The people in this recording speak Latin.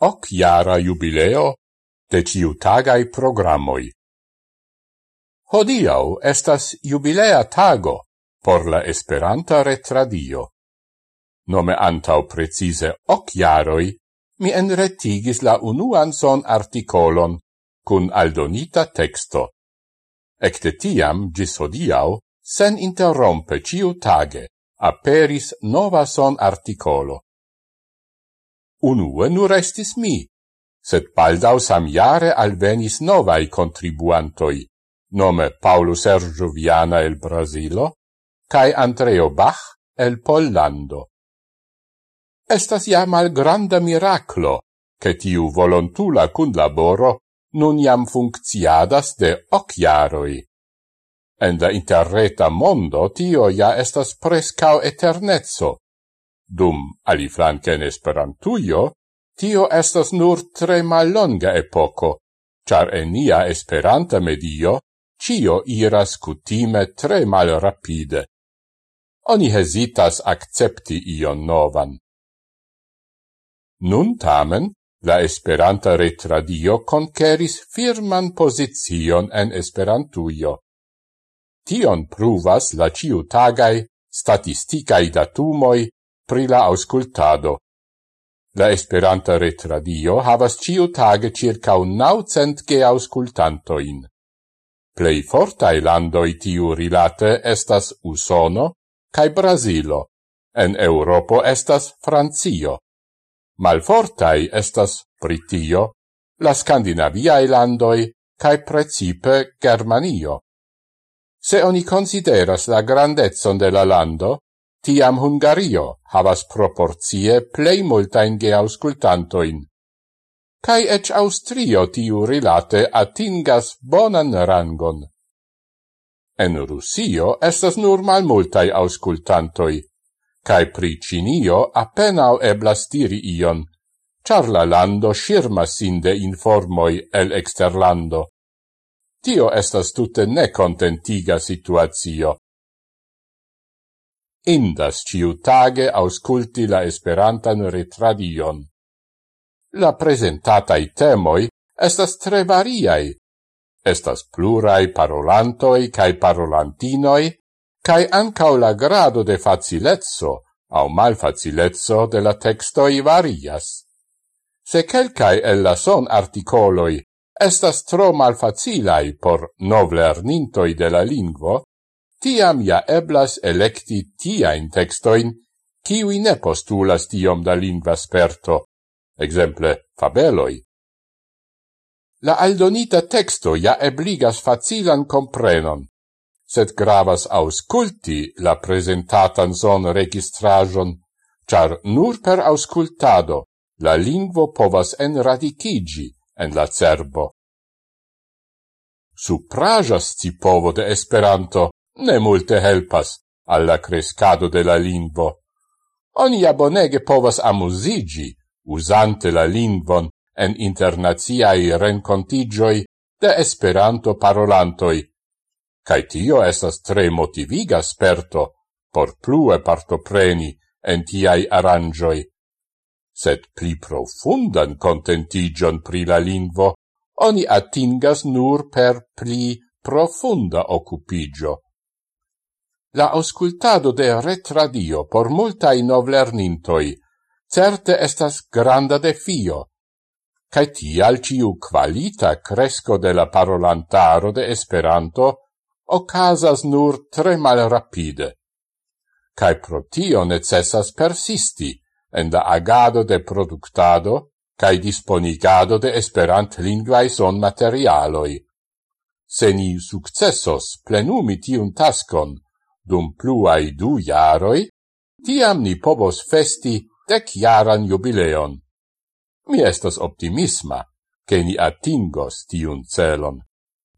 ocjara jubileo de ciutagai programoi. Hodiau estas jubilea tago por la Esperanta retradio. Nome antau precise ocjaroi mi enretigis la unuan son articolon cun aldonita texto. Ecte tiam, gis hodiau, sen interrompe ciu tage, aperis nova son articolo unue nur estis mi, sed baldau samjare alvenis novai contribuantoi, nome Paulo Sergio Viana el Brasilo, cae Andreo Bach el Pollando. Estas ja mal granda miraclo, che tiu volontula cun laboro nun jam funcciadas de occhiaroi. En la interreta mondo tio ja estas prescau eternezzo, Dum aliflanque in Esperantujo, tio estas nur tre mallonga epoco, char en nia Esperanta medio cio iras cutime tre mal rapide. Oni hesitas accepti ion novan. Nun tamen, la Esperanta retradio conqueris firman posizion en Esperantujo. Tion pruvas la ciutagai statisticae datumoi pri la auscultado. La Esperanta retradio havas ciu tage circa un naucent ge auscultantoin. Plei fortai landoi tiu rilate estas Usono cae Brasilo, en Europo estas Francio. Malfortai estas Britio, la Scandinaviae landoi cae precipe Germanio. Se oni consideras la grandezon de la lando, tiam Hungario havas proporcie plei multain geauscultantoin. Cai ec Austrio tiu rilate atingas bonan rangon. En Rusio estas nur mal multai auscultantoi, cae pri Cinio apenao eblas diri ion, char la lando shirmas sin de informoi el exterlando. Tio estas tutte ne contentiga situatio indas ciutage ausculti la esperantan retradion. La presentatai temoi estas tre variai. Estas plurai parolantoi cae parolantinoi, cae ancau la grado de facilezzo au malfacilezzo de la textoi varias. Se quelcae el la son articoloi estas tro malfacilai por novlernintoi de la lingvo, tiam ja eblas electi tiain textoin, kiwi ne postulas tiom da lingua sperto, exemple fabeloi. La aldonita texto ja ebligas facilan comprenon, sed gravas ausculti la presentatan son registrajon, char nur per auscultado la lingvo povas enradicigi en la cerbo. Supraja scipovo de Esperanto ne multe helpas alla crescado de la lingvo. Oni abonege povas amusigi usante la lingvon en internaziai rencontigioi de Esperanto parolantoi, cae tio estas tre motiviga sperto por plue partopreni en tiai aranjoi. Sed pli profundan contentigion pri la lingvo oni atingas nur per pli profunda occupigio. La auscultado de retradio por multai novlernintoi certe estas granda defio, cae tial ciu qualita cresco de la parolantaro de Esperanto ocasas nur tre mal rapide. Cae pro tio necessas persisti en la agado de productado cae disponigado de Esperant-lingvae son materialoi. Se ni successos plenumi tiun taskon, dum pluai du jaroi, tiam ni povos festi dec jaran jubileon. Mi estas optimisma, che ni atingos tiun celon.